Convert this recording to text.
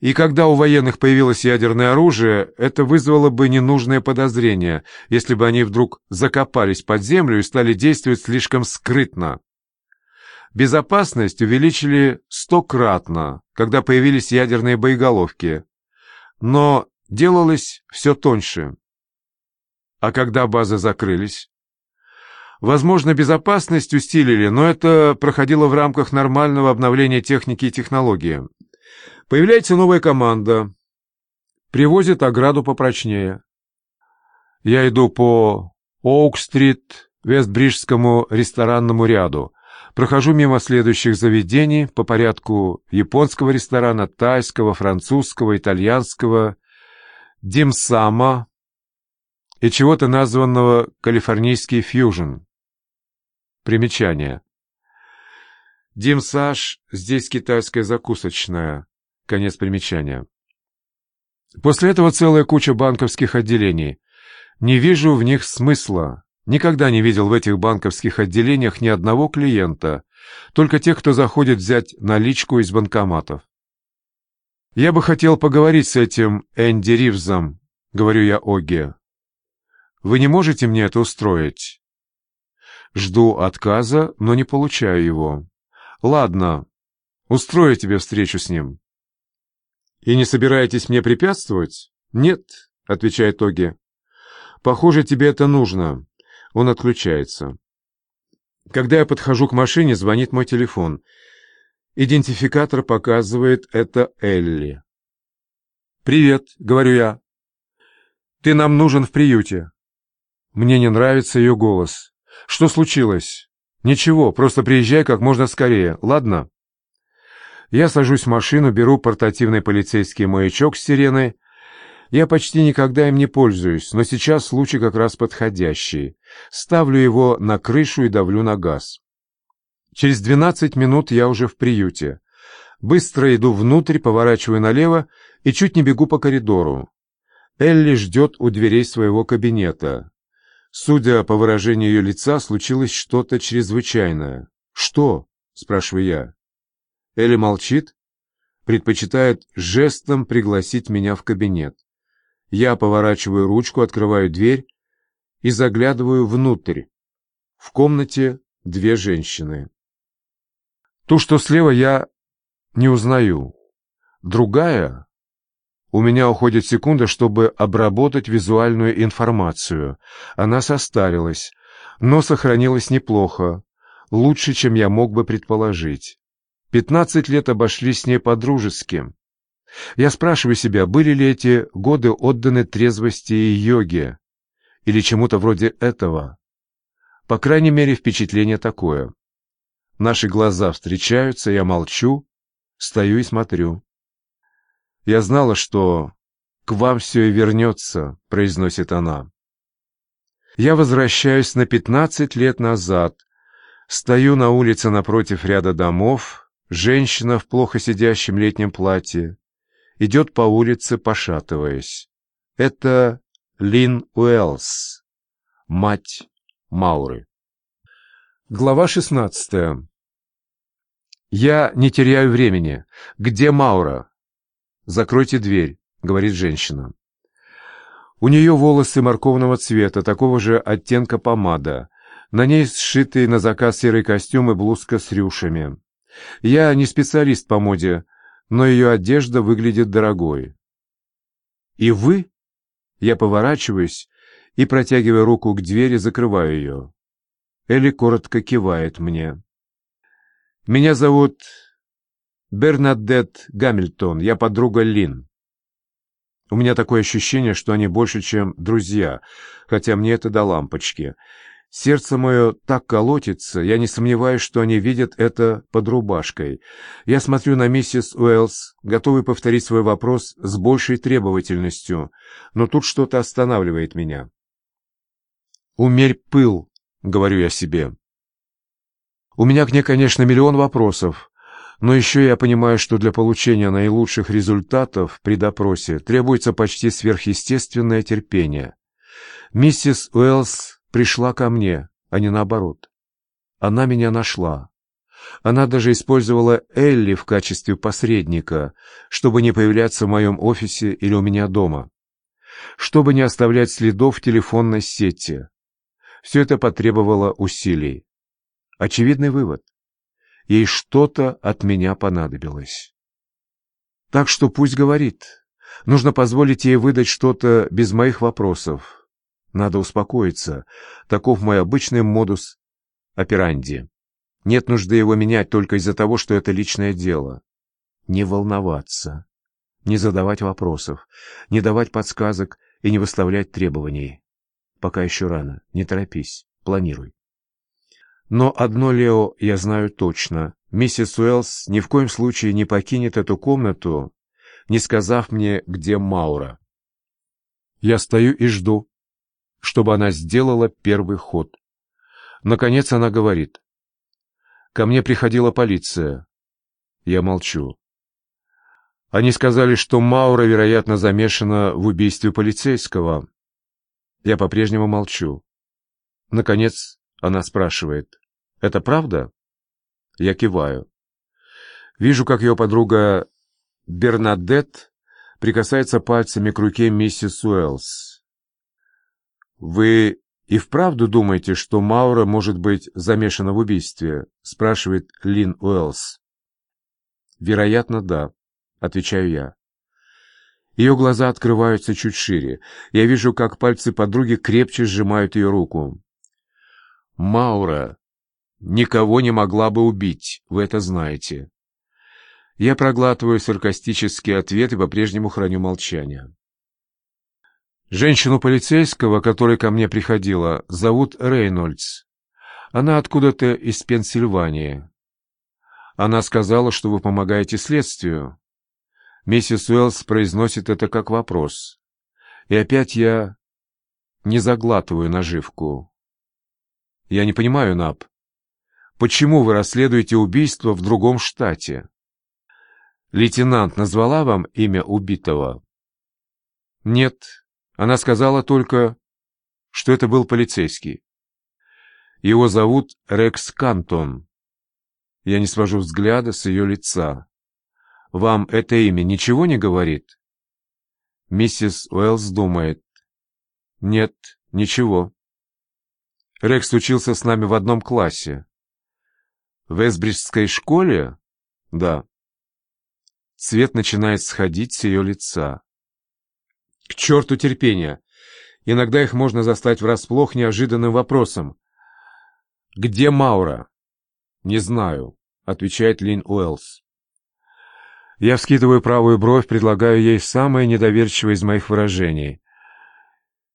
И когда у военных появилось ядерное оружие, это вызвало бы ненужное подозрение, если бы они вдруг закопались под землю и стали действовать слишком скрытно. Безопасность увеличили стократно, когда появились ядерные боеголовки, но делалось все тоньше. А когда базы закрылись? Возможно, безопасность усилили, но это проходило в рамках нормального обновления техники и технологии. Появляется новая команда. Привозит ограду попрочнее. Я иду по Оук-стрит, Вестбриджскому ресторанному ряду. Прохожу мимо следующих заведений по порядку японского ресторана, тайского, французского, итальянского, димсама и чего-то названного «Калифорнийский фьюжн». Примечание. Димсаж здесь китайская закусочная. Конец примечания. После этого целая куча банковских отделений. Не вижу в них смысла. Никогда не видел в этих банковских отделениях ни одного клиента, только тех, кто заходит взять наличку из банкоматов. «Я бы хотел поговорить с этим Энди Ривзом», — говорю я Оге. «Вы не можете мне это устроить?» Жду отказа, но не получаю его. «Ладно, устрою тебе встречу с ним». «И не собираетесь мне препятствовать?» «Нет», — отвечает Оги. «Похоже, тебе это нужно». Он отключается. Когда я подхожу к машине, звонит мой телефон. Идентификатор показывает это Элли. «Привет», — говорю я. «Ты нам нужен в приюте». Мне не нравится ее голос. «Что случилось?» «Ничего, просто приезжай как можно скорее, ладно?» Я сажусь в машину, беру портативный полицейский маячок с сиреной. Я почти никогда им не пользуюсь, но сейчас случай как раз подходящий. Ставлю его на крышу и давлю на газ. Через 12 минут я уже в приюте. Быстро иду внутрь, поворачиваю налево и чуть не бегу по коридору. Элли ждет у дверей своего кабинета. Судя по выражению ее лица, случилось что-то чрезвычайное. «Что?» — спрашиваю я. Элли молчит, предпочитает жестом пригласить меня в кабинет. Я поворачиваю ручку, открываю дверь и заглядываю внутрь. В комнате две женщины. Ту, что слева, я не узнаю. Другая... У меня уходит секунда, чтобы обработать визуальную информацию. Она состарилась, но сохранилась неплохо, лучше, чем я мог бы предположить. Пятнадцать лет обошлись с ней по-дружески. Я спрашиваю себя, были ли эти годы отданы трезвости и йоге, или чему-то вроде этого. По крайней мере, впечатление такое. Наши глаза встречаются, я молчу, стою и смотрю. «Я знала, что к вам все и вернется», — произносит она. Я возвращаюсь на пятнадцать лет назад, стою на улице напротив ряда домов, Женщина в плохо сидящем летнем платье идет по улице, пошатываясь. Это Лин Уэллс, мать Мауры. Глава шестнадцатая. «Я не теряю времени. Где Маура?» «Закройте дверь», — говорит женщина. У нее волосы морковного цвета, такого же оттенка помада. На ней сшитый на заказ серый костюм и блузка с рюшами. Я не специалист по моде, но ее одежда выглядит дорогой. И вы? Я поворачиваюсь и, протягивая руку к двери, закрываю ее. Элли коротко кивает мне. Меня зовут Бернадет Гамильтон, я подруга Лин. У меня такое ощущение, что они больше, чем друзья, хотя мне это до лампочки. Сердце мое так колотится, я не сомневаюсь, что они видят это под рубашкой. Я смотрю на миссис Уэллс, готовый повторить свой вопрос с большей требовательностью, но тут что-то останавливает меня. «Умерь пыл», — говорю я себе. У меня к ней, конечно, миллион вопросов, но еще я понимаю, что для получения наилучших результатов при допросе требуется почти сверхъестественное терпение. Миссис Уэллс пришла ко мне, а не наоборот. Она меня нашла. Она даже использовала Элли в качестве посредника, чтобы не появляться в моем офисе или у меня дома, чтобы не оставлять следов в телефонной сети. Все это потребовало усилий. Очевидный вывод. Ей что-то от меня понадобилось. Так что пусть говорит. Нужно позволить ей выдать что-то без моих вопросов. Надо успокоиться. Таков мой обычный модус операнди. Нет нужды его менять только из-за того, что это личное дело. Не волноваться, не задавать вопросов, не давать подсказок и не выставлять требований. Пока еще рано, не торопись, планируй. Но одно, Лео, я знаю точно. Миссис Уэллс ни в коем случае не покинет эту комнату, не сказав мне, где Маура. Я стою и жду, чтобы она сделала первый ход. Наконец она говорит. Ко мне приходила полиция. Я молчу. Они сказали, что Маура, вероятно, замешана в убийстве полицейского. Я по-прежнему молчу. Наконец она спрашивает. «Это правда?» Я киваю. Вижу, как ее подруга Бернадет прикасается пальцами к руке миссис Уэллс. «Вы и вправду думаете, что Маура может быть замешана в убийстве?» — спрашивает Лин Уэллс. «Вероятно, да», — отвечаю я. Ее глаза открываются чуть шире. Я вижу, как пальцы подруги крепче сжимают ее руку. «Маура никого не могла бы убить, вы это знаете». Я проглатываю саркастический ответ и по-прежнему храню молчание. Женщину полицейского, которая ко мне приходила, зовут Рейнольдс. Она откуда-то из Пенсильвании. Она сказала, что вы помогаете следствию. Миссис Уэллс произносит это как вопрос. И опять я не заглатываю наживку. Я не понимаю, Наб. Почему вы расследуете убийство в другом штате? Лейтенант назвала вам имя убитого? Нет, она сказала только, что это был полицейский. Его зовут Рекс Кантон. Я не свожу взгляда с ее лица. Вам это имя ничего не говорит? Миссис Уэллс думает. Нет, ничего. Рекс учился с нами в одном классе. В Эсбриджской школе? Да. Цвет начинает сходить с ее лица. К черту терпения! Иногда их можно застать врасплох неожиданным вопросом. «Где Маура?» «Не знаю», — отвечает Лин Уэллс. Я вскидываю правую бровь, предлагаю ей самое недоверчивое из моих выражений.